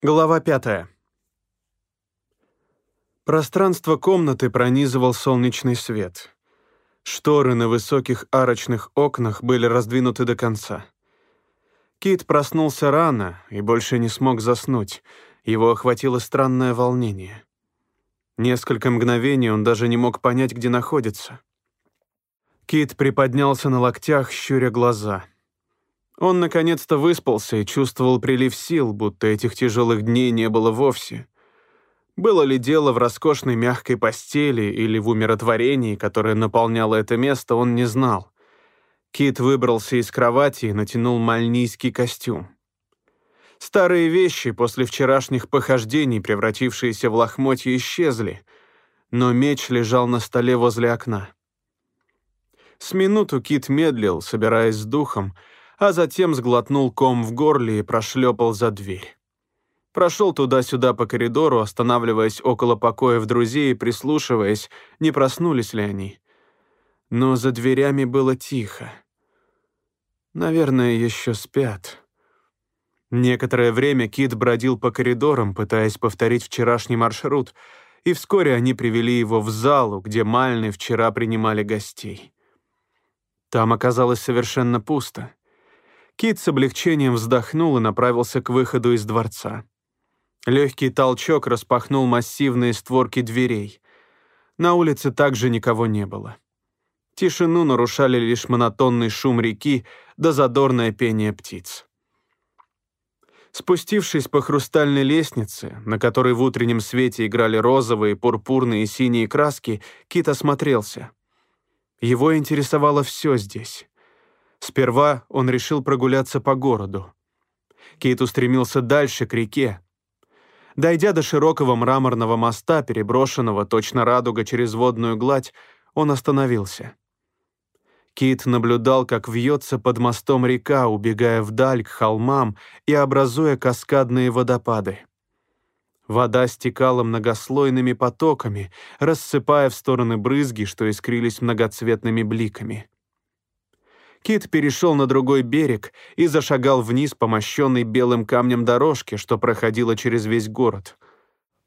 Глава пятая. Пространство комнаты пронизывал солнечный свет. Шторы на высоких арочных окнах были раздвинуты до конца. Кит проснулся рано и больше не смог заснуть. Его охватило странное волнение. Несколько мгновений он даже не мог понять, где находится. Кит приподнялся на локтях, щуря глаза — он наконец-то выспался и чувствовал прилив сил, будто этих тяжелых дней не было вовсе. Было ли дело в роскошной мягкой постели или в умиротворении, которое наполняло это место, он не знал. Кит выбрался из кровати и натянул мальнийский костюм. Старые вещи после вчерашних похождений, превратившиеся в лохмотья, исчезли, но меч лежал на столе возле окна. С минуту Кит медлил, собираясь с духом, а затем сглотнул ком в горле и прошлепал за дверь. Прошел туда-сюда по коридору, останавливаясь около покоев друзей и прислушиваясь, не проснулись ли они. Но за дверями было тихо. Наверное, еще спят. Некоторое время Кит бродил по коридорам, пытаясь повторить вчерашний маршрут, и вскоре они привели его в залу, где Мальны вчера принимали гостей. Там оказалось совершенно пусто. Кит с облегчением вздохнул и направился к выходу из дворца. Легкий толчок распахнул массивные створки дверей. На улице также никого не было. Тишину нарушали лишь монотонный шум реки да задорное пение птиц. Спустившись по хрустальной лестнице, на которой в утреннем свете играли розовые, пурпурные и синие краски, Кит осмотрелся. Его интересовало все здесь. Сперва он решил прогуляться по городу. Кейт устремился дальше, к реке. Дойдя до широкого мраморного моста, переброшенного точно радуга через водную гладь, он остановился. Кит наблюдал, как вьется под мостом река, убегая вдаль к холмам и образуя каскадные водопады. Вода стекала многослойными потоками, рассыпая в стороны брызги, что искрились многоцветными бликами. Кит перешел на другой берег и зашагал вниз по мощенной белым камнем дорожке, что проходила через весь город.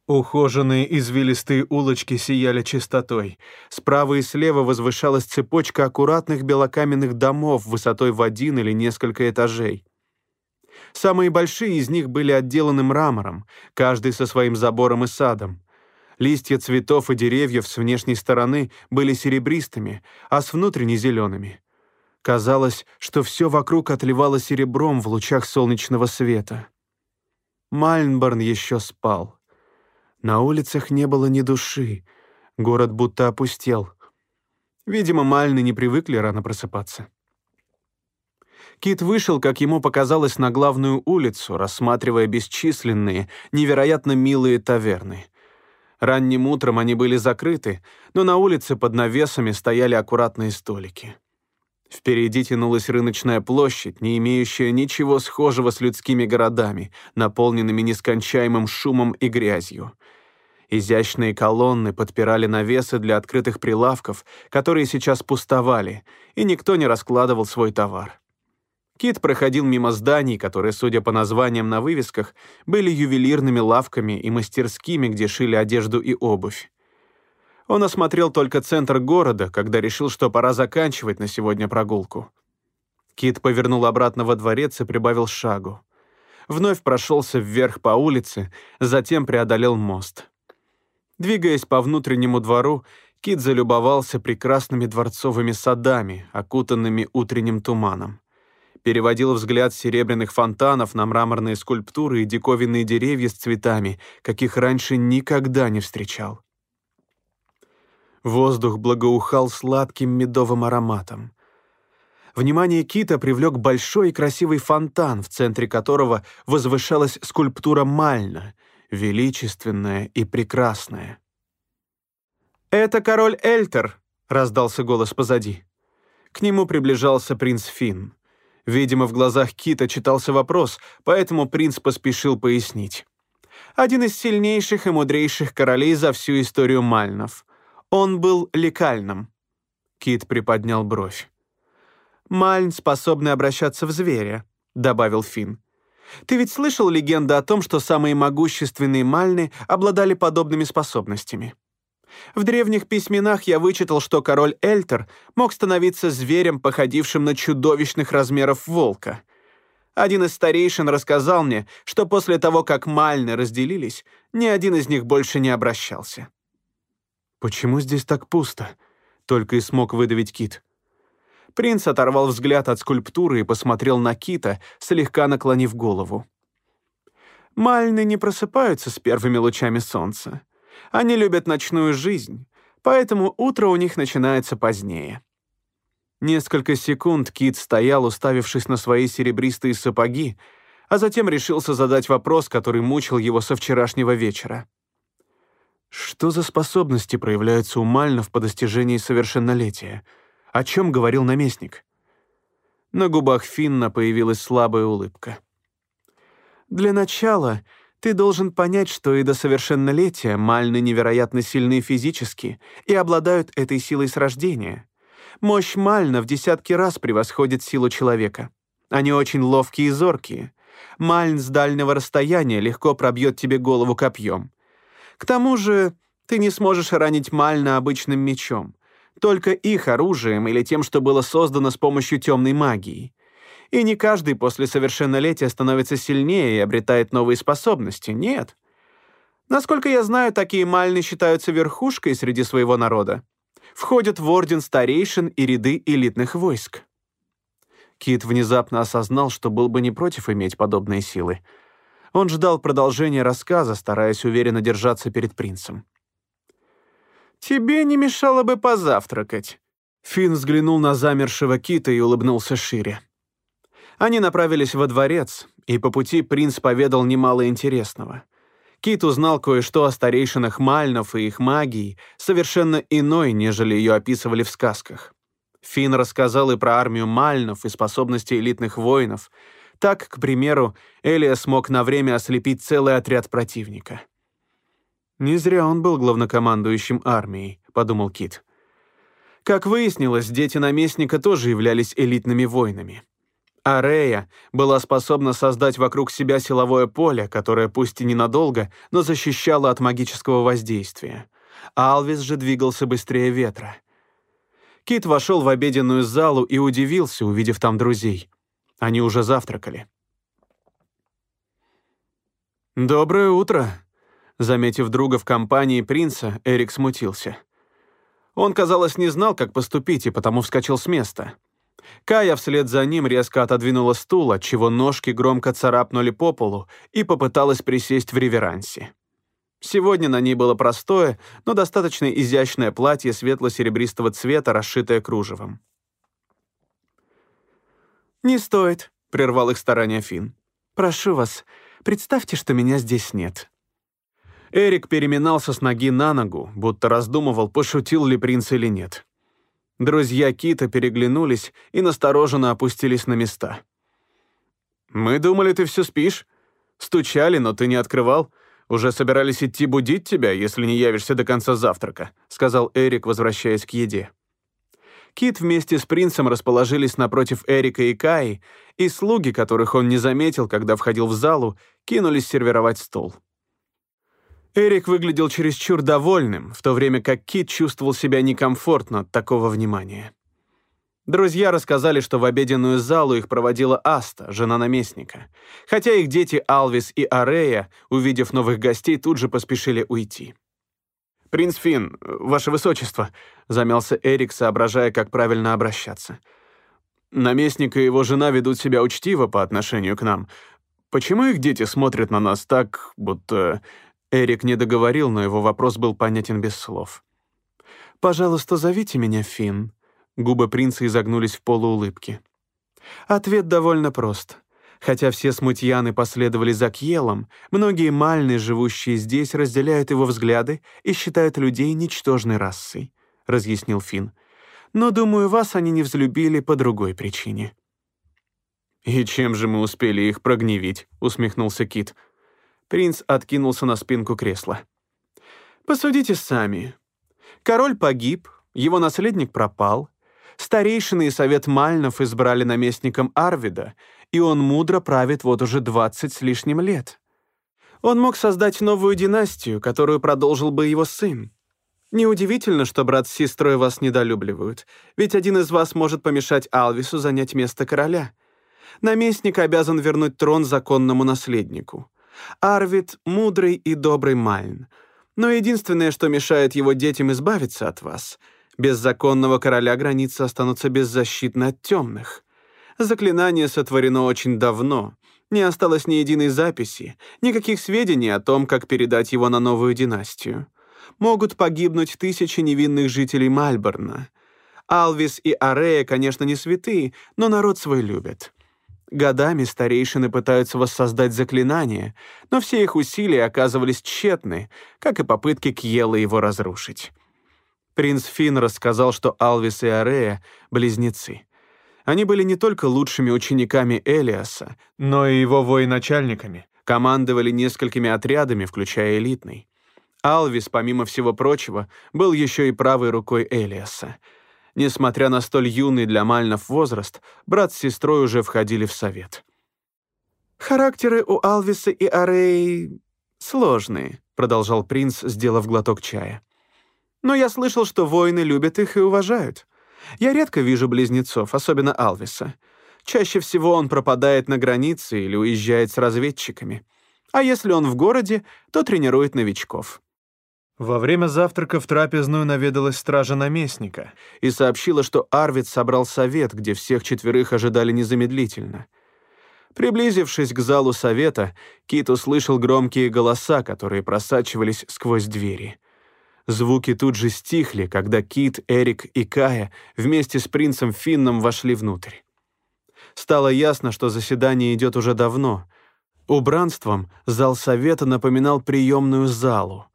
Ухоженные извилистые улочки сияли чистотой. Справа и слева возвышалась цепочка аккуратных белокаменных домов высотой в один или несколько этажей. Самые большие из них были отделаны мрамором, каждый со своим забором и садом. Листья цветов и деревьев с внешней стороны были серебристыми, а с внутренней — зелеными. Казалось, что все вокруг отливало серебром в лучах солнечного света. Мальнборн еще спал. На улицах не было ни души, город будто опустел. Видимо, Мальны не привыкли рано просыпаться. Кит вышел, как ему показалось, на главную улицу, рассматривая бесчисленные, невероятно милые таверны. Ранним утром они были закрыты, но на улице под навесами стояли аккуратные столики. Впереди тянулась рыночная площадь, не имеющая ничего схожего с людскими городами, наполненными нескончаемым шумом и грязью. Изящные колонны подпирали навесы для открытых прилавков, которые сейчас пустовали, и никто не раскладывал свой товар. Кит проходил мимо зданий, которые, судя по названиям на вывесках, были ювелирными лавками и мастерскими, где шили одежду и обувь. Он осмотрел только центр города, когда решил, что пора заканчивать на сегодня прогулку. Кит повернул обратно во дворец и прибавил шагу. Вновь прошелся вверх по улице, затем преодолел мост. Двигаясь по внутреннему двору, Кит залюбовался прекрасными дворцовыми садами, окутанными утренним туманом. Переводил взгляд серебряных фонтанов на мраморные скульптуры и диковинные деревья с цветами, каких раньше никогда не встречал. Воздух благоухал сладким медовым ароматом. Внимание Кита привлек большой и красивый фонтан, в центре которого возвышалась скульптура Мальна, величественная и прекрасная. «Это король Эльтер», — раздался голос позади. К нему приближался принц Финн. Видимо, в глазах Кита читался вопрос, поэтому принц поспешил пояснить. «Один из сильнейших и мудрейших королей за всю историю Мальнов. Он был лекальным. Кит приподнял бровь. «Мальн, способный обращаться в зверя», — добавил Финн. Ты ведь слышал легенду о том, что самые могущественные мальны обладали подобными способностями? В древних письменах я вычитал, что король Эльтер мог становиться зверем, походившим на чудовищных размеров волка. Один из старейшин рассказал мне, что после того, как мальны разделились, ни один из них больше не обращался. «Почему здесь так пусто?» — только и смог выдавить Кит. Принц оторвал взгляд от скульптуры и посмотрел на Кита, слегка наклонив голову. Мальны не просыпаются с первыми лучами солнца. Они любят ночную жизнь, поэтому утро у них начинается позднее. Несколько секунд Кит стоял, уставившись на свои серебристые сапоги, а затем решился задать вопрос, который мучил его со вчерашнего вечера. Что за способности проявляются у Мальнов по достижении совершеннолетия? О чем говорил наместник? На губах Финна появилась слабая улыбка. Для начала ты должен понять, что и до совершеннолетия мальны невероятно сильны физически и обладают этой силой с рождения. Мощь мальна в десятки раз превосходит силу человека. Они очень ловкие и зоркие. Мальн с дальнего расстояния легко пробьет тебе голову копьем. К тому же ты не сможешь ранить Мальна обычным мечом только их оружием или тем, что было создано с помощью темной магии. И не каждый после совершеннолетия становится сильнее и обретает новые способности, нет. Насколько я знаю, такие мальны считаются верхушкой среди своего народа. Входят в орден старейшин и ряды элитных войск. Кит внезапно осознал, что был бы не против иметь подобные силы. Он ждал продолжения рассказа, стараясь уверенно держаться перед принцем. «Тебе не мешало бы позавтракать». Финн взглянул на замершего кита и улыбнулся шире. Они направились во дворец, и по пути принц поведал немало интересного. Кит узнал кое-что о старейшинах Мальнов и их магии, совершенно иной, нежели ее описывали в сказках. Финн рассказал и про армию Мальнов и способности элитных воинов. Так, к примеру, Элия смог на время ослепить целый отряд противника. «Не зря он был главнокомандующим армией», — подумал Кит. Как выяснилось, дети наместника тоже являлись элитными воинами. Арея была способна создать вокруг себя силовое поле, которое пусть и ненадолго, но защищало от магического воздействия. Алвис же двигался быстрее ветра. Кит вошел в обеденную залу и удивился, увидев там друзей. Они уже завтракали. «Доброе утро», Заметив друга в компании принца, Эрик смутился. Он, казалось, не знал, как поступить, и потому вскочил с места. Кая вслед за ним резко отодвинула стул, отчего ножки громко царапнули по полу, и попыталась присесть в реверансе. Сегодня на ней было простое, но достаточно изящное платье светло-серебристого цвета, расшитое кружевом. «Не стоит», — прервал их старания Финн. «Прошу вас, представьте, что меня здесь нет. Эрик переминался с ноги на ногу, будто раздумывал, пошутил ли принц или нет. Друзья Кита переглянулись и настороженно опустились на места. «Мы думали, ты все спишь. Стучали, но ты не открывал. Уже собирались идти будить тебя, если не явишься до конца завтрака», сказал Эрик, возвращаясь к еде. Кит вместе с принцем расположились напротив Эрика и Каи, и слуги, которых он не заметил, когда входил в залу, кинулись сервировать стол. Эрик выглядел чересчур довольным, в то время как Кит чувствовал себя некомфортно от такого внимания. Друзья рассказали, что в обеденную залу их проводила Аста, жена наместника. Хотя их дети Алвис и Арея, увидев новых гостей, тут же поспешили уйти. «Принц Финн, ваше высочество», — замялся Эрик, соображая, как правильно обращаться. «Наместник и его жена ведут себя учтиво по отношению к нам. Почему их дети смотрят на нас так, будто Эрик не договорил, но его вопрос был понятен без слов. «Пожалуйста, зовите меня Финн». Губы принца изогнулись в полуулыбке. Ответ довольно прост. Хотя все смутьяны последовали за Кьелом, многие мальны, живущие здесь, разделяют его взгляды и считают людей ничтожной расой, — разъяснил Финн. Но, думаю, вас они не взлюбили по другой причине. «И чем же мы успели их прогневить?» — усмехнулся Кит. Принц откинулся на спинку кресла. «Посудите сами. Король погиб, его наследник пропал, старейшины и совет Мальнов избрали наместником Арвида, и он мудро правит вот уже 20 с лишним лет. Он мог создать новую династию, которую продолжил бы его сын. Неудивительно, что брат с сестрой вас недолюбливают, ведь один из вас может помешать Алвису занять место короля. Наместник обязан вернуть трон законному наследнику. Арвид — мудрый и добрый Мальн. Но единственное, что мешает его детям избавиться от вас — без законного короля границы останутся беззащитны от темных. Заклинание сотворено очень давно. Не осталось ни единой записи, никаких сведений о том, как передать его на новую династию. Могут погибнуть тысячи невинных жителей Мальборна. Алвис и Арея, конечно, не святые, но народ свой любят. Годами старейшины пытаются воссоздать заклинание, но все их усилия оказывались тщетны, как и попытки Кьела его разрушить. Принц Фин рассказал, что Алвис и Арея — близнецы. Они были не только лучшими учениками Элиаса, но и его военачальниками, командовали несколькими отрядами, включая элитный. Алвис, помимо всего прочего, был еще и правой рукой Элиаса. Несмотря на столь юный для Мальнов возраст, брат с сестрой уже входили в совет. «Характеры у Алвиса и Ареи сложные», — продолжал принц, сделав глоток чая. «Но я слышал, что воины любят их и уважают. Я редко вижу близнецов, особенно Алвиса. Чаще всего он пропадает на границе или уезжает с разведчиками. А если он в городе, то тренирует новичков. Во время завтрака в трапезную наведалась стража наместника и сообщила, что Арвид собрал совет, где всех четверых ожидали незамедлительно. Приблизившись к залу совета, Кит услышал громкие голоса, которые просачивались сквозь двери. Звуки тут же стихли, когда Кит, Эрик и Кая вместе с принцем Финном вошли внутрь. Стало ясно, что заседание идет уже давно. Убранством зал совета напоминал приемную залу.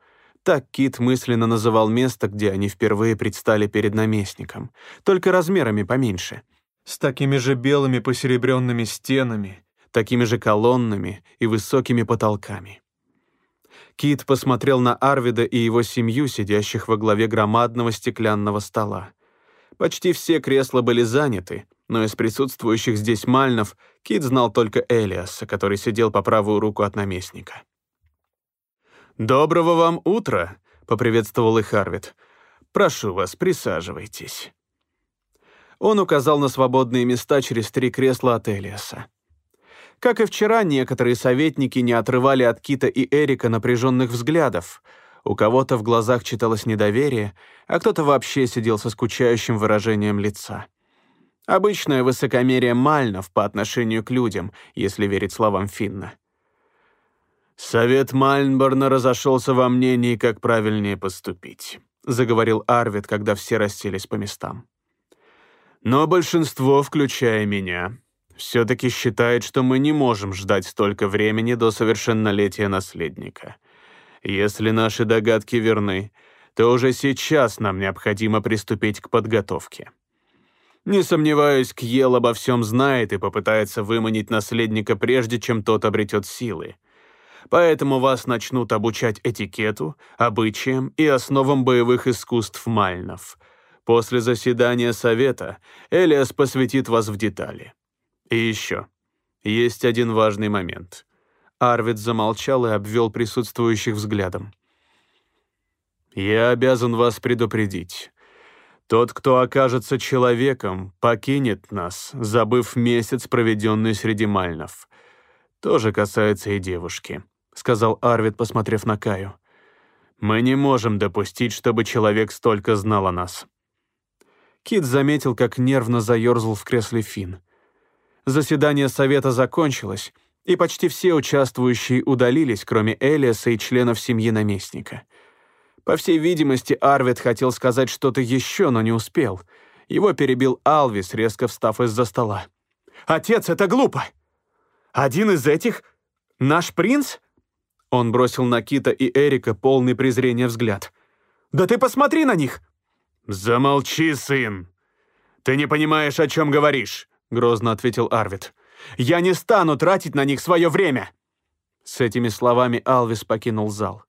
Так Кит мысленно называл место, где они впервые предстали перед наместником, только размерами поменьше. С такими же белыми посеребренными стенами, такими же колоннами и высокими потолками. Кит посмотрел на Арвида и его семью, сидящих во главе громадного стеклянного стола. Почти все кресла были заняты, но из присутствующих здесь мальнов Кит знал только Элиаса, который сидел по правую руку от наместника. «Доброго вам утра!» — поприветствовал их Арвид. «Прошу вас, присаживайтесь». Он указал на свободные места через три кресла от Элиаса. Как и вчера, некоторые советники не отрывали от Кита и Эрика напряженных взглядов. У кого-то в глазах читалось недоверие, а кто-то вообще сидел со скучающим выражением лица. Обычное высокомерие Мальнов по отношению к людям, если верить словам Финна. «Совет Мальнборна разошелся во мнении, как правильнее поступить», заговорил Арвид, когда все расселись по местам. «Но большинство, включая меня, все-таки считает, что мы не можем ждать столько времени до совершеннолетия наследника. Если наши догадки верны, то уже сейчас нам необходимо приступить к подготовке. Не сомневаюсь, Кьел обо всем знает и попытается выманить наследника прежде, чем тот обретет силы. Поэтому вас начнут обучать этикету, обычаям и основам боевых искусств мальнов. После заседания совета Элиас посвятит вас в детали. И еще. Есть один важный момент. Арвид замолчал и обвел присутствующих взглядом. «Я обязан вас предупредить. Тот, кто окажется человеком, покинет нас, забыв месяц, проведенный среди мальнов. Тоже касается и девушки сказал Арвид, посмотрев на Каю. «Мы не можем допустить, чтобы человек столько знал о нас». Кит заметил, как нервно заерзал в кресле Фин. Заседание совета закончилось, и почти все участвующие удалились, кроме Элиаса и членов семьи наместника. По всей видимости, Арвид хотел сказать что-то еще, но не успел. Его перебил Алвис, резко встав из-за стола. «Отец, это глупо! Один из этих — наш принц?» Он бросил на Кита и Эрика полный презрения взгляд. «Да ты посмотри на них!» «Замолчи, сын! Ты не понимаешь, о чем говоришь!» Грозно ответил Арвид. «Я не стану тратить на них свое время!» С этими словами Алвис покинул зал.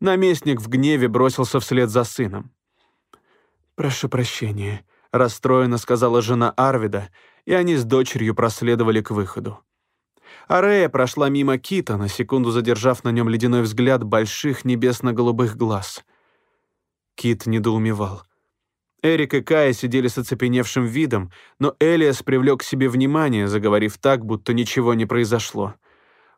Наместник в гневе бросился вслед за сыном. «Прошу прощения», — расстроенно сказала жена Арвида, и они с дочерью проследовали к выходу. Арея прошла мимо Кита, на секунду задержав на нем ледяной взгляд больших небесно-голубых глаз. Кит недоумевал. Эрик и Кая сидели с оцепеневшим видом, но Элиас привлек к себе внимание, заговорив так, будто ничего не произошло.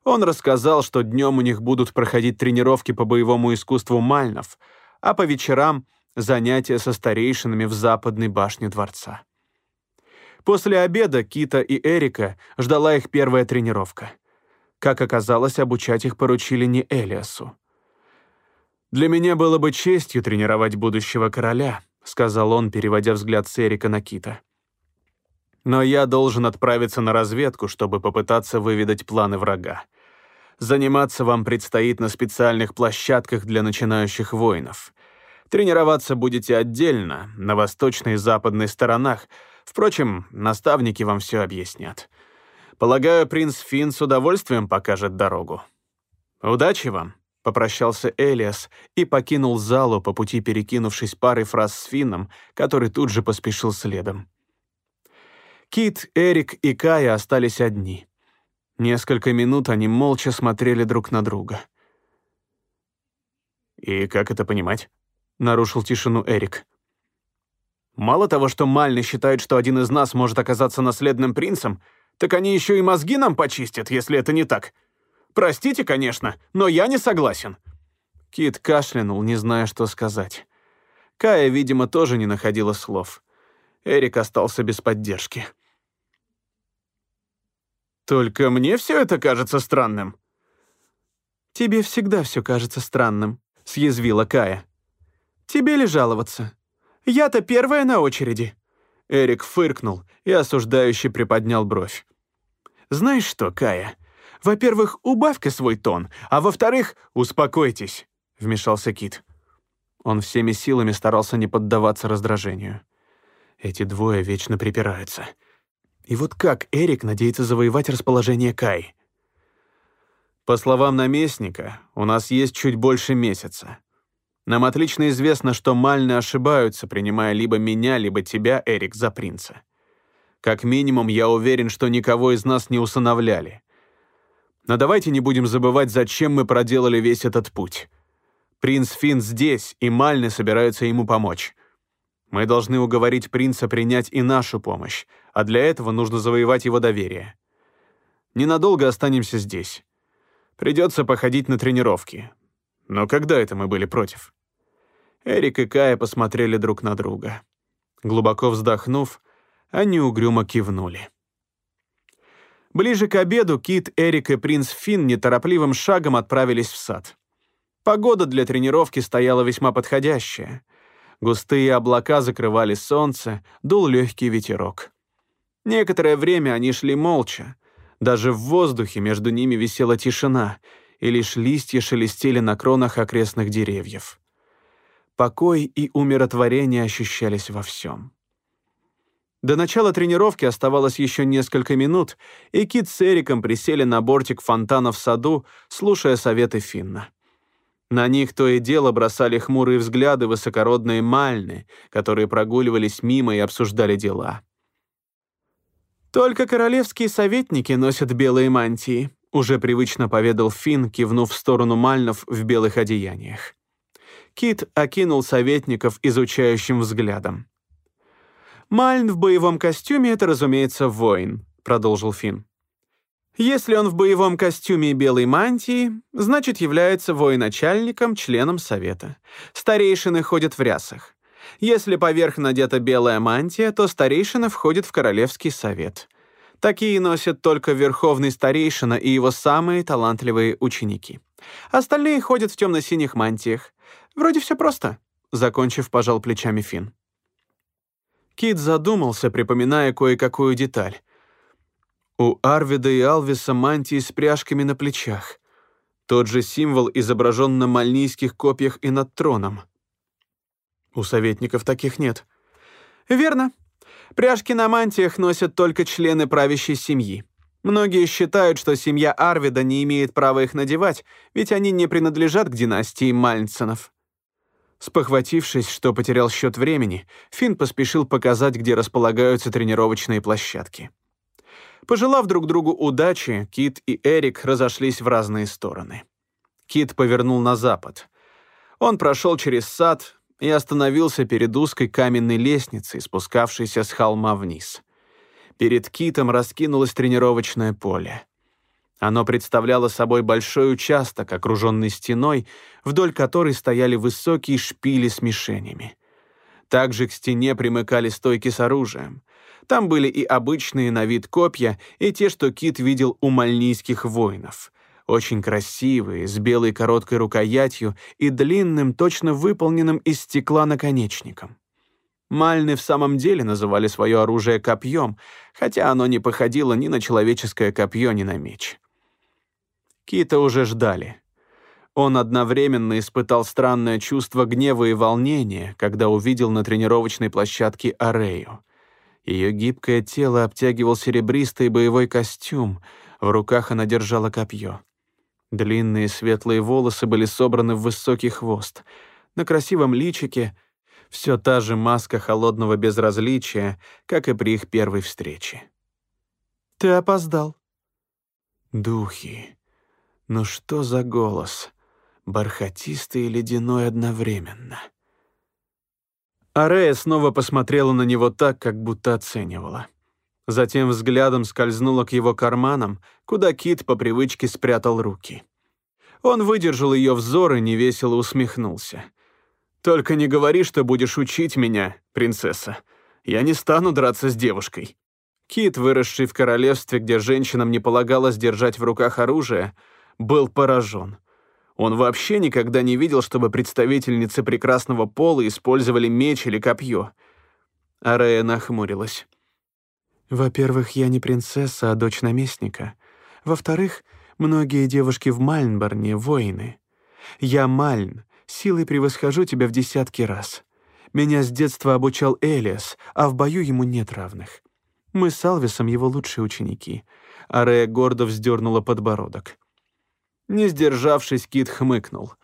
Он рассказал, что днем у них будут проходить тренировки по боевому искусству мальнов, а по вечерам — занятия со старейшинами в западной башне дворца. После обеда Кита и Эрика ждала их первая тренировка. Как оказалось, обучать их поручили не Элиасу. «Для меня было бы честью тренировать будущего короля», сказал он, переводя взгляд с Эрика на Кита. «Но я должен отправиться на разведку, чтобы попытаться выведать планы врага. Заниматься вам предстоит на специальных площадках для начинающих воинов. Тренироваться будете отдельно, на восточной и западной сторонах, Впрочем, наставники вам все объяснят. Полагаю, принц Финн с удовольствием покажет дорогу. Удачи вам, попрощался Элиас и покинул залу по пути перекинувшись парой фраз с Финном, который тут же поспешил следом. Кит, Эрик и Кая остались одни. Несколько минут они молча смотрели друг на друга. «И как это понимать?» — нарушил тишину Эрик. Мало того, что Мальны считают, что один из нас может оказаться наследным принцем, так они еще и мозги нам почистят, если это не так. Простите, конечно, но я не согласен». Кит кашлянул, не зная, что сказать. Кая, видимо, тоже не находила слов. Эрик остался без поддержки. «Только мне все это кажется странным». «Тебе всегда все кажется странным», — съязвила Кая. «Тебе ли жаловаться? Я-то первая на очереди». Эрик фыркнул и осуждающе приподнял бровь. «Знаешь что, Кая? Во-первых, убавь-ка свой тон, а во-вторых, успокойтесь», — вмешался Кит. Он всеми силами старался не поддаваться раздражению. Эти двое вечно припираются. И вот как Эрик надеется завоевать расположение Кай? По словам наместника, у нас есть чуть больше месяца. Нам отлично известно, что Мальны ошибаются, принимая либо меня, либо тебя, Эрик, за принца. Как минимум, я уверен, что никого из нас не усыновляли. Но давайте не будем забывать, зачем мы проделали весь этот путь. Принц Финн здесь, и Мальны собираются ему помочь. Мы должны уговорить принца принять и нашу помощь, а для этого нужно завоевать его доверие. Ненадолго останемся здесь. Придется походить на тренировки. Но когда это мы были против? Эрик и Кая посмотрели друг на друга. Глубоко вздохнув, они угрюмо кивнули. Ближе к обеду Кит, Эрик и принц Финн неторопливым шагом отправились в сад. Погода для тренировки стояла весьма подходящая. Густые облака закрывали солнце, дул легкий ветерок. Некоторое время они шли молча. Даже в воздухе между ними висела тишина, и лишь листья шелестели на кронах окрестных деревьев. Покой и умиротворение ощущались во всем. До начала тренировки оставалось еще несколько минут, и Кит с Эриком присели на бортик фонтана в саду, слушая советы Финна. На них то и дело бросали хмурые взгляды высокородные мальны, которые прогуливались мимо и обсуждали дела. «Только королевские советники носят белые мантии», уже привычно поведал Финн, кивнув в сторону мальнов в белых одеяниях. Кит окинул советников изучающим взглядом. «Мальн в боевом костюме — это, разумеется, воин», — продолжил Финн. «Если он в боевом костюме и белой мантии, значит, является военачальником, членом совета. Старейшины ходят в рясах. Если поверх надета белая мантия, то старейшина входит в королевский совет. Такие носят только верховный старейшина и его самые талантливые ученики. Остальные ходят в темно-синих мантиях. Вроде все просто», — закончив, пожал плечами Финн. Кит задумался, припоминая кое-какую деталь. У Арвида и Алвиса мантии с пряжками на плечах. Тот же символ изображен на мальнийских копьях и над троном. У советников таких нет. Верно. Пряжки на мантиях носят только члены правящей семьи. Многие считают, что семья Арвида не имеет права их надевать, ведь они не принадлежат к династии Мальнсонов. Спохватившись, что потерял счет времени, Финн поспешил показать, где располагаются тренировочные площадки. Пожелав друг другу удачи, Кит и Эрик разошлись в разные стороны. Кит повернул на запад. Он прошел через сад и остановился перед узкой каменной лестницей, спускавшейся с холма вниз. Перед Китом раскинулось тренировочное поле. Оно представляло собой большой участок, окруженный стеной, вдоль которой стояли высокие шпили с мишенями. Также к стене примыкали стойки с оружием. Там были и обычные на вид копья, и те, что Кит видел у мальнийских воинов. Очень красивые, с белой короткой рукоятью и длинным, точно выполненным из стекла наконечником. Мальны в самом деле называли свое оружие копьем, хотя оно не походило ни на человеческое копье, ни на меч. Кита уже ждали. Он одновременно испытал странное чувство гнева и волнения, когда увидел на тренировочной площадке Арею. Ее гибкое тело обтягивал серебристый боевой костюм, в руках она держала копье. Длинные светлые волосы были собраны в высокий хвост. На красивом личике все та же маска холодного безразличия, как и при их первой встрече. «Ты опоздал». «Духи», ну что за голос? Бархатистый и ледяной одновременно. Арея снова посмотрела на него так, как будто оценивала. Затем взглядом скользнула к его карманам, куда Кит по привычке спрятал руки. Он выдержал ее взор и невесело усмехнулся. «Только не говори, что будешь учить меня, принцесса. Я не стану драться с девушкой». Кит, выросший в королевстве, где женщинам не полагалось держать в руках оружие, был поражен. Он вообще никогда не видел, чтобы представительницы прекрасного пола использовали меч или копье. Арея нахмурилась. «Во-первых, я не принцесса, а дочь наместника. Во-вторых, многие девушки в Мальнборне — воины. Я Мальн, силой превосхожу тебя в десятки раз. Меня с детства обучал Элиас, а в бою ему нет равных. Мы с Алвисом его лучшие ученики». Арея гордо вздернула подбородок. Не сдержавшись, Кит хмыкнул.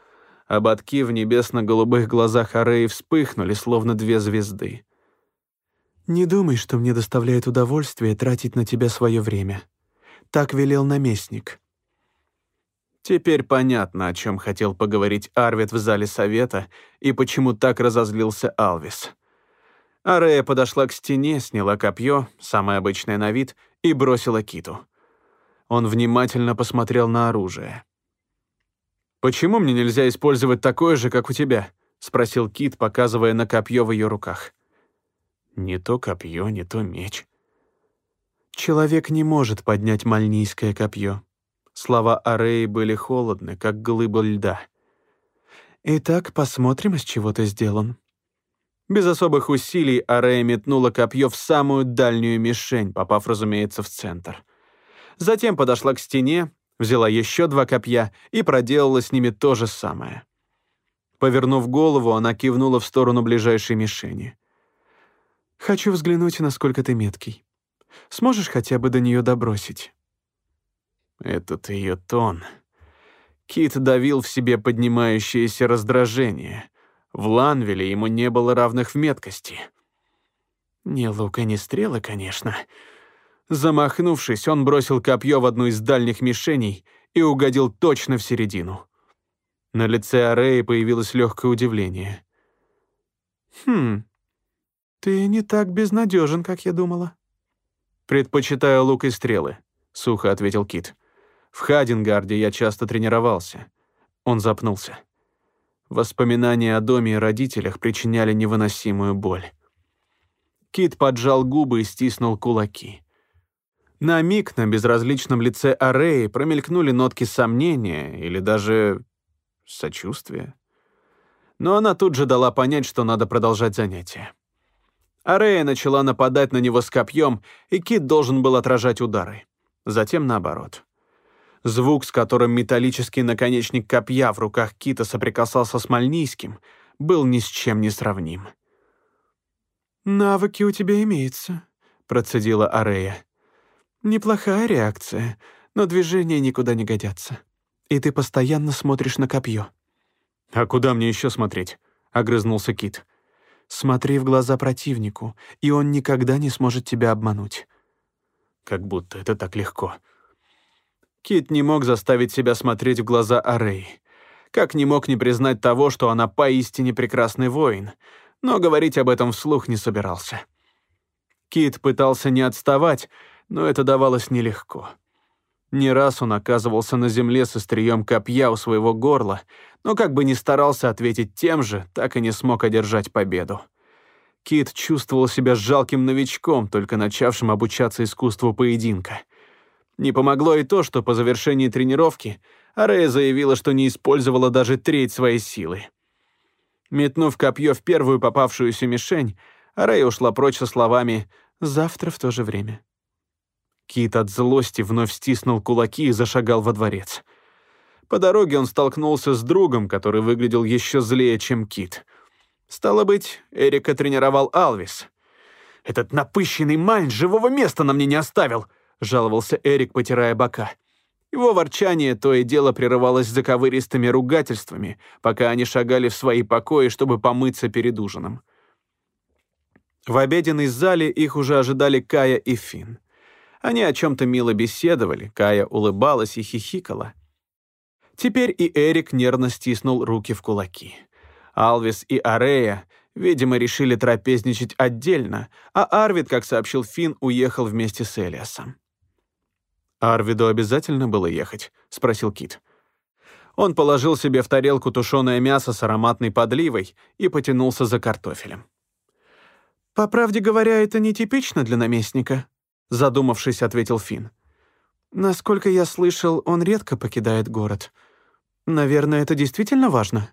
Ободки в небесно-голубых глазах Ареи вспыхнули, словно две звезды. «Не думай, что мне доставляет удовольствие тратить на тебя свое время. Так велел наместник». Теперь понятно, о чем хотел поговорить Арвид в зале совета и почему так разозлился Алвис. Арея подошла к стене, сняла копье, самое обычное на вид, и бросила Киту. Он внимательно посмотрел на оружие. «Почему мне нельзя использовать такое же, как у тебя?» — спросил Кит, показывая на копье в ее руках. «Не то копье, не то меч». «Человек не может поднять мальнийское копье». Слова Ареи были холодны, как глыба льда. «Итак, посмотрим, из чего ты сделан». Без особых усилий Арея метнула копье в самую дальнюю мишень, попав, разумеется, в центр. Затем подошла к стене, взяла еще два копья и проделала с ними то же самое. Повернув голову, она кивнула в сторону ближайшей мишени. «Хочу взглянуть, насколько ты меткий. Сможешь хотя бы до нее добросить?» Этот ее тон. Кит давил в себе поднимающееся раздражение. В Ланвеле ему не было равных в меткости. Не лука, не стрелы, конечно, — Замахнувшись, он бросил копье в одну из дальних мишеней и угодил точно в середину. На лице Ареи появилось легкое удивление. «Хм, ты не так безнадежен, как я думала». «Предпочитаю лук и стрелы», — сухо ответил Кит. «В Хадингарде я часто тренировался». Он запнулся. Воспоминания о доме и родителях причиняли невыносимую боль. Кит поджал губы и стиснул кулаки. На миг на безразличном лице Ареи промелькнули нотки сомнения или даже сочувствия. Но она тут же дала понять, что надо продолжать занятие. Арея начала нападать на него с копьем, и Кит должен был отражать удары. Затем наоборот. Звук, с которым металлический наконечник копья в руках Кита соприкасался с Мальнийским, был ни с чем не сравним. «Навыки у тебя имеются», — процедила Арея. Неплохая реакция, но движения никуда не годятся. И ты постоянно смотришь на копье. А куда мне еще смотреть? — огрызнулся Кит. «Смотри в глаза противнику, и он никогда не сможет тебя обмануть». Как будто это так легко. Кит не мог заставить себя смотреть в глаза Арей. Как не мог не признать того, что она поистине прекрасный воин, но говорить об этом вслух не собирался. Кит пытался не отставать, но это давалось нелегко. Не раз он оказывался на земле со острием копья у своего горла, но как бы ни старался ответить тем же, так и не смог одержать победу. Кит чувствовал себя жалким новичком, только начавшим обучаться искусству поединка. Не помогло и то, что по завершении тренировки Арея заявила, что не использовала даже треть своей силы. Метнув копье в первую попавшуюся мишень, Арея ушла прочь со словами «завтра в то же время». Кит от злости вновь стиснул кулаки и зашагал во дворец. По дороге он столкнулся с другом, который выглядел еще злее, чем Кит. Стало быть, Эрика тренировал Алвис. «Этот напыщенный мань живого места на мне не оставил!» — жаловался Эрик, потирая бока. Его ворчание то и дело прерывалось заковыристыми ругательствами, пока они шагали в свои покои, чтобы помыться перед ужином. В обеденной зале их уже ожидали Кая и Финн. Они о чем-то мило беседовали, Кая улыбалась и хихикала. Теперь и Эрик нервно стиснул руки в кулаки. Алвис и Арея, видимо, решили трапезничать отдельно, а Арвид, как сообщил Финн, уехал вместе с Элиасом. «Арвиду обязательно было ехать?» — спросил Кит. Он положил себе в тарелку тушеное мясо с ароматной подливой и потянулся за картофелем. «По правде говоря, это нетипично для наместника», задумавшись, ответил Финн. Насколько я слышал, он редко покидает город. Наверное, это действительно важно.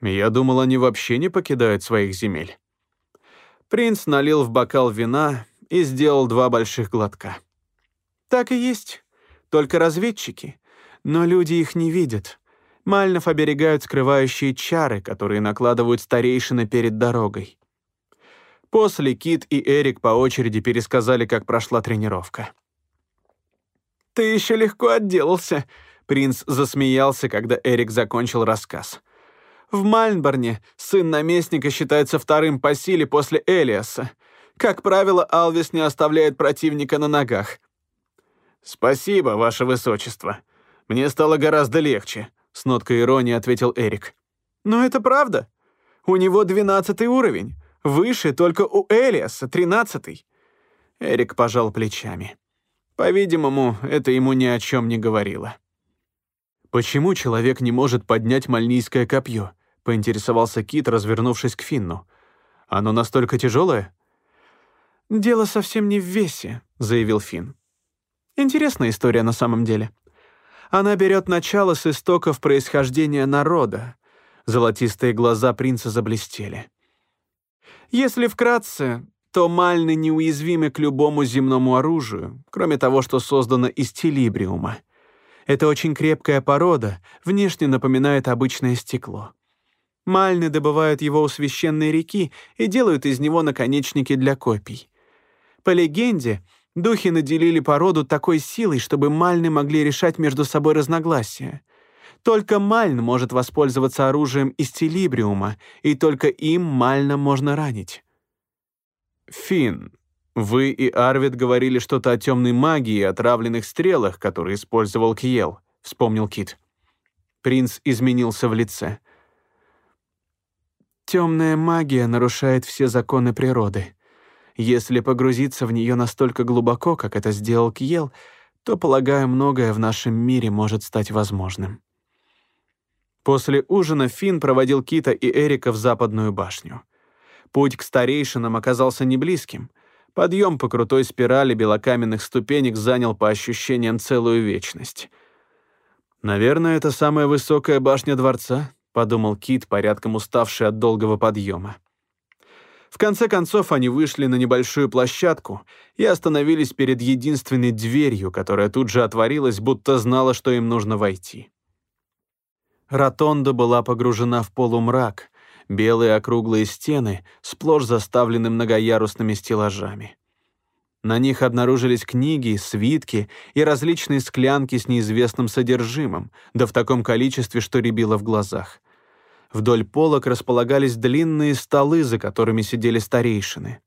Я думал, они вообще не покидают своих земель. Принц налил в бокал вина и сделал два больших глотка. Так и есть. Только разведчики. Но люди их не видят. Мальнов оберегают скрывающие чары, которые накладывают старейшины перед дорогой. После Кит и Эрик по очереди пересказали, как прошла тренировка. «Ты еще легко отделался», — принц засмеялся, когда Эрик закончил рассказ. «В Мальнборне сын наместника считается вторым по силе после Элиаса. Как правило, Алвис не оставляет противника на ногах». «Спасибо, ваше высочество. Мне стало гораздо легче», — с ноткой иронии ответил Эрик. «Но это правда. У него двенадцатый уровень. Выше только у Элиаса, тринадцатый». Эрик пожал плечами. По-видимому, это ему ни о чем не говорило. «Почему человек не может поднять мальнийское копье?» — поинтересовался Кит, развернувшись к Финну. «Оно настолько тяжелое?» «Дело совсем не в весе», — заявил Финн. «Интересная история на самом деле. Она берет начало с истоков происхождения народа». Золотистые глаза принца заблестели. Если вкратце, то мальны неуязвимы к любому земному оружию, кроме того, что создано из телибриума. Это очень крепкая порода, внешне напоминает обычное стекло. Мальны добывают его у священной реки и делают из него наконечники для копий. По легенде, духи наделили породу такой силой, чтобы мальны могли решать между собой разногласия. Только Мальн может воспользоваться оружием из Телибриума, и только им Мальна можно ранить. Фин, вы и Арвид говорили что-то о темной магии и отравленных стрелах, которые использовал Кьел, вспомнил Кит. Принц изменился в лице. Темная магия нарушает все законы природы. Если погрузиться в нее настолько глубоко, как это сделал Кьел, то, полагаю, многое в нашем мире может стать возможным. После ужина Финн проводил Кита и Эрика в западную башню. Путь к старейшинам оказался неблизким. Подъем по крутой спирали белокаменных ступенек занял по ощущениям целую вечность. «Наверное, это самая высокая башня дворца», — подумал Кит, порядком уставший от долгого подъема. В конце концов они вышли на небольшую площадку и остановились перед единственной дверью, которая тут же отворилась, будто знала, что им нужно войти. Ротонда была погружена в полумрак, белые округлые стены сплошь заставлены многоярусными стеллажами. На них обнаружились книги, свитки и различные склянки с неизвестным содержимым, да в таком количестве, что рябило в глазах. Вдоль полок располагались длинные столы, за которыми сидели старейшины.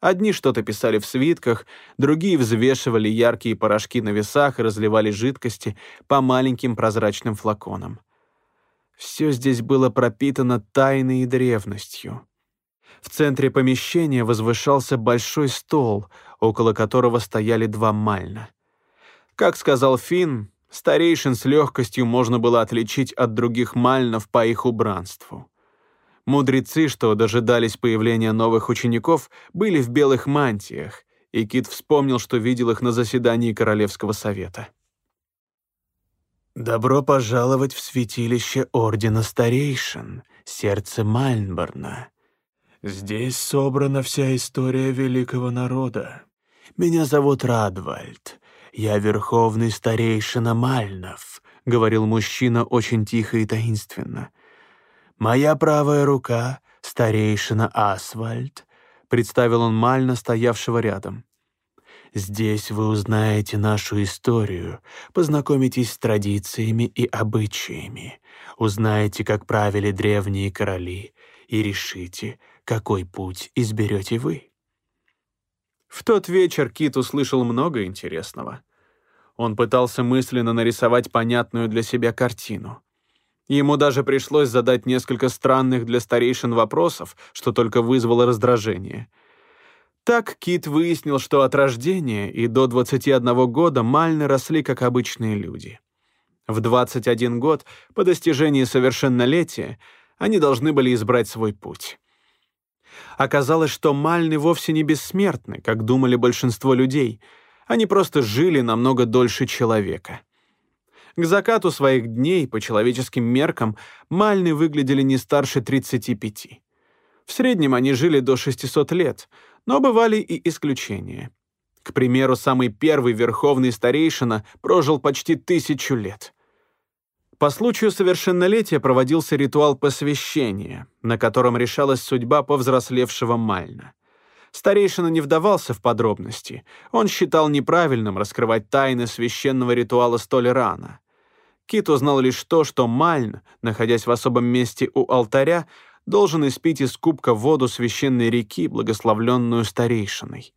Одни что-то писали в свитках, другие взвешивали яркие порошки на весах и разливали жидкости по маленьким прозрачным флаконам. Все здесь было пропитано тайной и древностью. В центре помещения возвышался большой стол, около которого стояли два мальна. Как сказал Финн, старейшин с легкостью можно было отличить от других мальнов по их убранству. Мудрецы, что дожидались появления новых учеников, были в белых мантиях, и Кит вспомнил, что видел их на заседании Королевского совета. «Добро пожаловать в святилище Ордена Старейшин, сердце Мальнборна. Здесь собрана вся история великого народа. Меня зовут Радвальд. Я верховный старейшина Мальнов», — говорил мужчина очень тихо и таинственно. «Моя правая рука — старейшина Асфальт», — представил он Мальна, стоявшего рядом. «Здесь вы узнаете нашу историю, познакомитесь с традициями и обычаями, узнаете, как правили древние короли, и решите, какой путь изберете вы». В тот вечер Кит услышал много интересного. Он пытался мысленно нарисовать понятную для себя картину — Ему даже пришлось задать несколько странных для старейшин вопросов, что только вызвало раздражение. Так Кит выяснил, что от рождения и до 21 года Мальны росли как обычные люди. В 21 год, по достижении совершеннолетия, они должны были избрать свой путь. Оказалось, что Мальны вовсе не бессмертны, как думали большинство людей. Они просто жили намного дольше человека. К закату своих дней, по человеческим меркам, Мальны выглядели не старше 35. В среднем они жили до 600 лет, но бывали и исключения. К примеру, самый первый верховный старейшина прожил почти тысячу лет. По случаю совершеннолетия проводился ритуал посвящения, на котором решалась судьба повзрослевшего Мальна. Старейшина не вдавался в подробности. Он считал неправильным раскрывать тайны священного ритуала столь рано. Кит узнал лишь то, что Мальн, находясь в особом месте у алтаря, должен испить из кубка воду священной реки, благословленную старейшиной.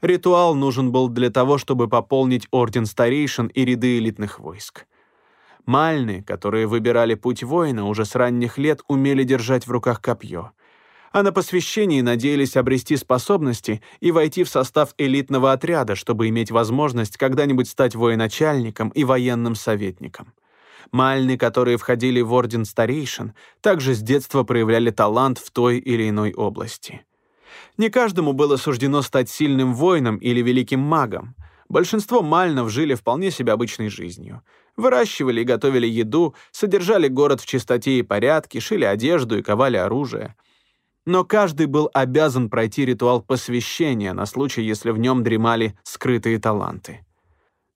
Ритуал нужен был для того, чтобы пополнить орден старейшин и ряды элитных войск. Мальны, которые выбирали путь воина, уже с ранних лет умели держать в руках копье а на посвящении надеялись обрести способности и войти в состав элитного отряда, чтобы иметь возможность когда-нибудь стать военачальником и военным советником. Мальны, которые входили в орден старейшин, также с детства проявляли талант в той или иной области. Не каждому было суждено стать сильным воином или великим магом. Большинство мальнов жили вполне себе обычной жизнью. Выращивали и готовили еду, содержали город в чистоте и порядке, шили одежду и ковали оружие — но каждый был обязан пройти ритуал посвящения на случай, если в нем дремали скрытые таланты.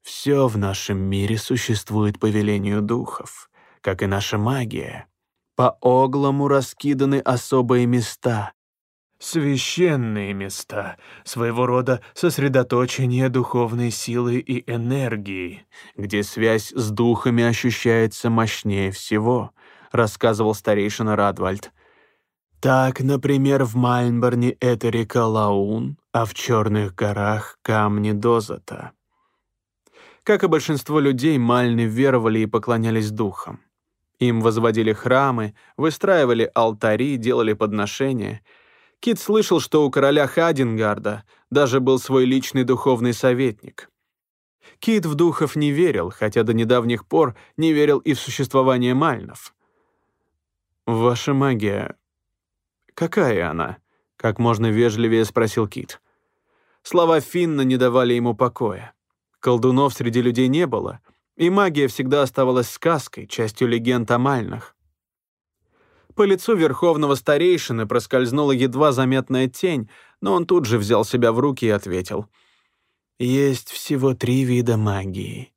Все в нашем мире существует по велению духов, как и наша магия. По оглому раскиданы особые места, священные места, своего рода сосредоточение духовной силы и энергии, где связь с духами ощущается мощнее всего, рассказывал старейшина Радвальд. Так, например, в Мальнборне это река Лаун, а в Черных горах — камни Дозата. Как и большинство людей, Мальны веровали и поклонялись духам. Им возводили храмы, выстраивали алтари, делали подношения. Кит слышал, что у короля Хадингарда даже был свой личный духовный советник. Кит в духов не верил, хотя до недавних пор не верил и в существование мальнов. «Ваша магия «Какая она?» — как можно вежливее спросил Кит. Слова Финна не давали ему покоя. Колдунов среди людей не было, и магия всегда оставалась сказкой, частью легенд о Мальнах. По лицу верховного старейшины проскользнула едва заметная тень, но он тут же взял себя в руки и ответил. «Есть всего три вида магии.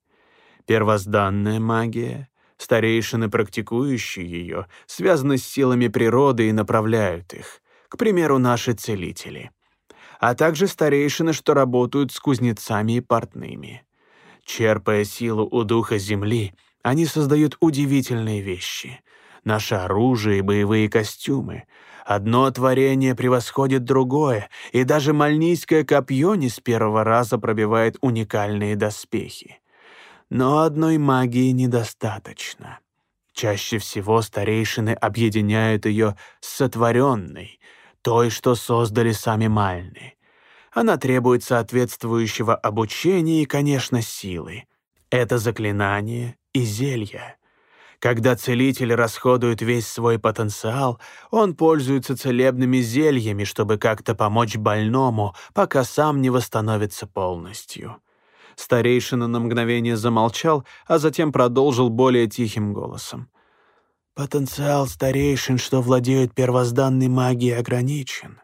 Первозданная магия, Старейшины, практикующие ее, связаны с силами природы и направляют их. К примеру, наши целители. А также старейшины, что работают с кузнецами и портными. Черпая силу у духа земли, они создают удивительные вещи. наше оружие и боевые костюмы. Одно творение превосходит другое, и даже мальнийское копье не с первого раза пробивает уникальные доспехи. Но одной магии недостаточно. Чаще всего старейшины объединяют ее с сотворенной, той, что создали сами Мальны. Она требует соответствующего обучения и, конечно, силы. Это заклинание и зелья. Когда целитель расходует весь свой потенциал, он пользуется целебными зельями, чтобы как-то помочь больному, пока сам не восстановится полностью. Старейшина на мгновение замолчал, а затем продолжил более тихим голосом. «Потенциал старейшин, что владеют первозданной магией, ограничен.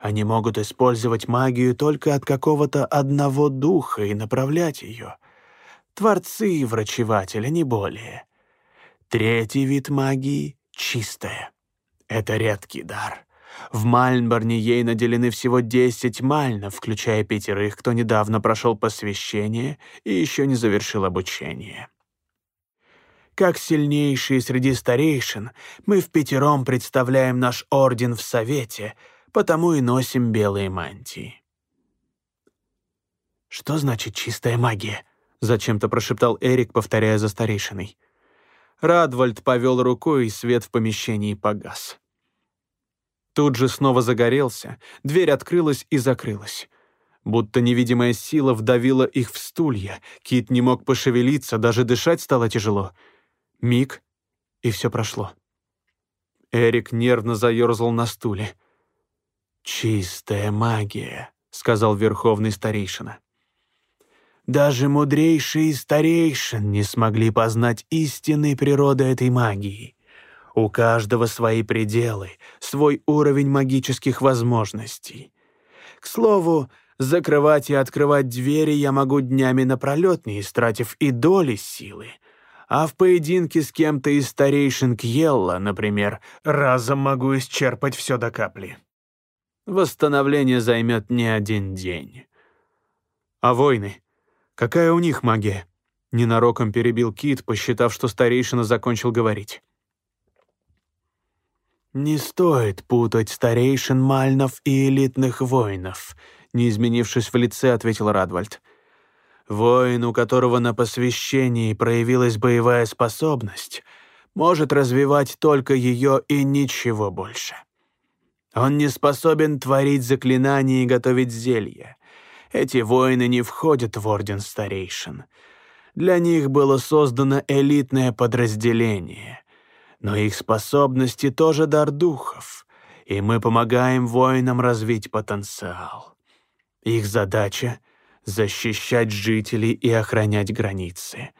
Они могут использовать магию только от какого-то одного духа и направлять ее. Творцы и врачеватели, не более. Третий вид магии — чистая. Это редкий дар. В Мальнборне ей наделены всего десять мальнов, включая пятерых, кто недавно прошел посвящение и еще не завершил обучение. Как сильнейшие среди старейшин, мы в пятером представляем наш орден в Совете, потому и носим белые мантии. «Что значит чистая магия?» — зачем-то прошептал Эрик, повторяя за старейшиной. Радвальд повел рукой, и свет в помещении погас. Тут же снова загорелся, дверь открылась и закрылась. Будто невидимая сила вдавила их в стулья. Кит не мог пошевелиться, даже дышать стало тяжело. Миг, и все прошло. Эрик нервно заерзал на стуле. «Чистая магия», — сказал верховный старейшина. «Даже мудрейшие старейшин не смогли познать истинной природы этой магии. У каждого свои пределы, свой уровень магических возможностей. К слову, закрывать и открывать двери я могу днями напролет, не истратив и доли силы. А в поединке с кем-то из старейшин Кьелла, например, разом могу исчерпать все до капли. Восстановление займет не один день. А войны? Какая у них магия? Ненароком перебил Кит, посчитав, что старейшина закончил говорить. «Не стоит путать старейшин мальнов и элитных воинов», не изменившись в лице, ответил Радвальд. «Воин, у которого на посвящении проявилась боевая способность, может развивать только ее и ничего больше. Он не способен творить заклинания и готовить зелья. Эти воины не входят в Орден Старейшин. Для них было создано элитное подразделение — но их способности тоже дар духов, и мы помогаем воинам развить потенциал. Их задача — защищать жителей и охранять границы.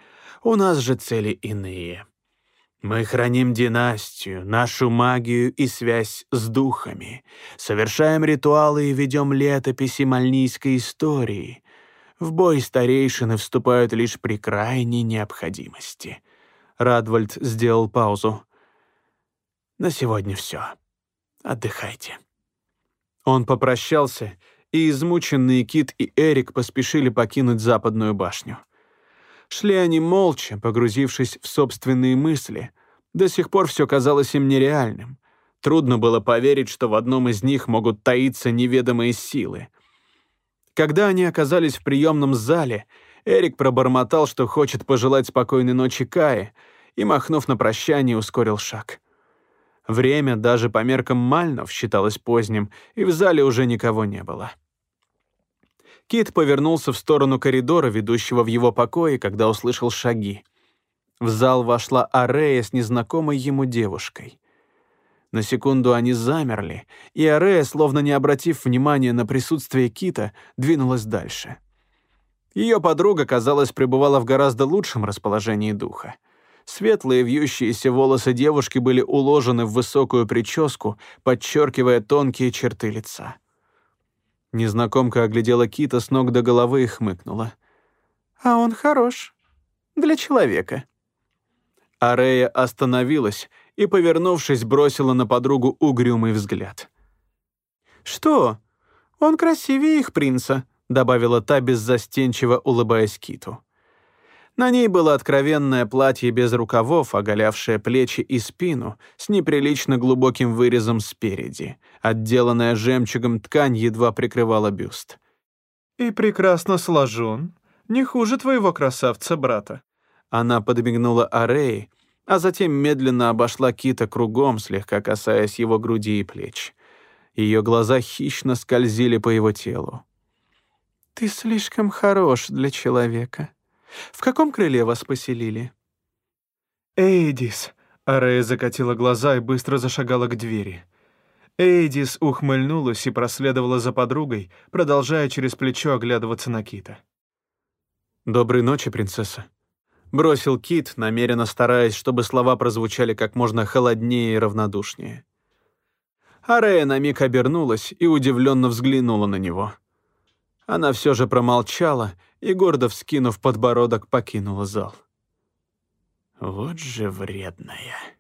У нас же цели иные. Мы храним династию, нашу магию и связь с духами, совершаем ритуалы и ведем летописи мальнийской истории. В бой старейшины вступают лишь при крайней необходимости. Радвальд сделал паузу. На сегодня все. Отдыхайте». Он попрощался, и измученные Кит и Эрик поспешили покинуть западную башню. Шли они молча, погрузившись в собственные мысли. До сих пор все казалось им нереальным. Трудно было поверить, что в одном из них могут таиться неведомые силы. Когда они оказались в приемном зале, Эрик пробормотал, что хочет пожелать спокойной ночи Кае, и, махнув на прощание, ускорил шаг. Время даже по меркам Мальнов считалось поздним, и в зале уже никого не было. Кит повернулся в сторону коридора, ведущего в его покое, когда услышал шаги. В зал вошла Арея с незнакомой ему девушкой. На секунду они замерли, и Арея, словно не обратив внимания на присутствие Кита, двинулась дальше. Ее подруга, казалось, пребывала в гораздо лучшем расположении духа. Светлые вьющиеся волосы девушки были уложены в высокую прическу, подчеркивая тонкие черты лица. Незнакомка оглядела Кита с ног до головы и хмыкнула. «А он хорош. Для человека». Арея остановилась и, повернувшись, бросила на подругу угрюмый взгляд. «Что? Он красивее их принца», — добавила та, беззастенчиво улыбаясь Киту. На ней было откровенное платье без рукавов, оголявшее плечи и спину, с неприлично глубоким вырезом спереди. Отделанная жемчугом ткань едва прикрывала бюст. «И прекрасно сложен. Не хуже твоего красавца-брата». Она подмигнула Арей, а затем медленно обошла Кита кругом, слегка касаясь его груди и плеч. Ее глаза хищно скользили по его телу. «Ты слишком хорош для человека. В каком крыле вас поселили?» «Эйдис!» — Арея закатила глаза и быстро зашагала к двери. Эйдис ухмыльнулась и проследовала за подругой, продолжая через плечо оглядываться на Кита. «Доброй ночи, принцесса», — бросил Кит, намеренно стараясь, чтобы слова прозвучали как можно холоднее и равнодушнее. Арея на миг обернулась и удивленно взглянула на него. Она все же промолчала и, гордо вскинув подбородок, покинула зал. «Вот же вредная!»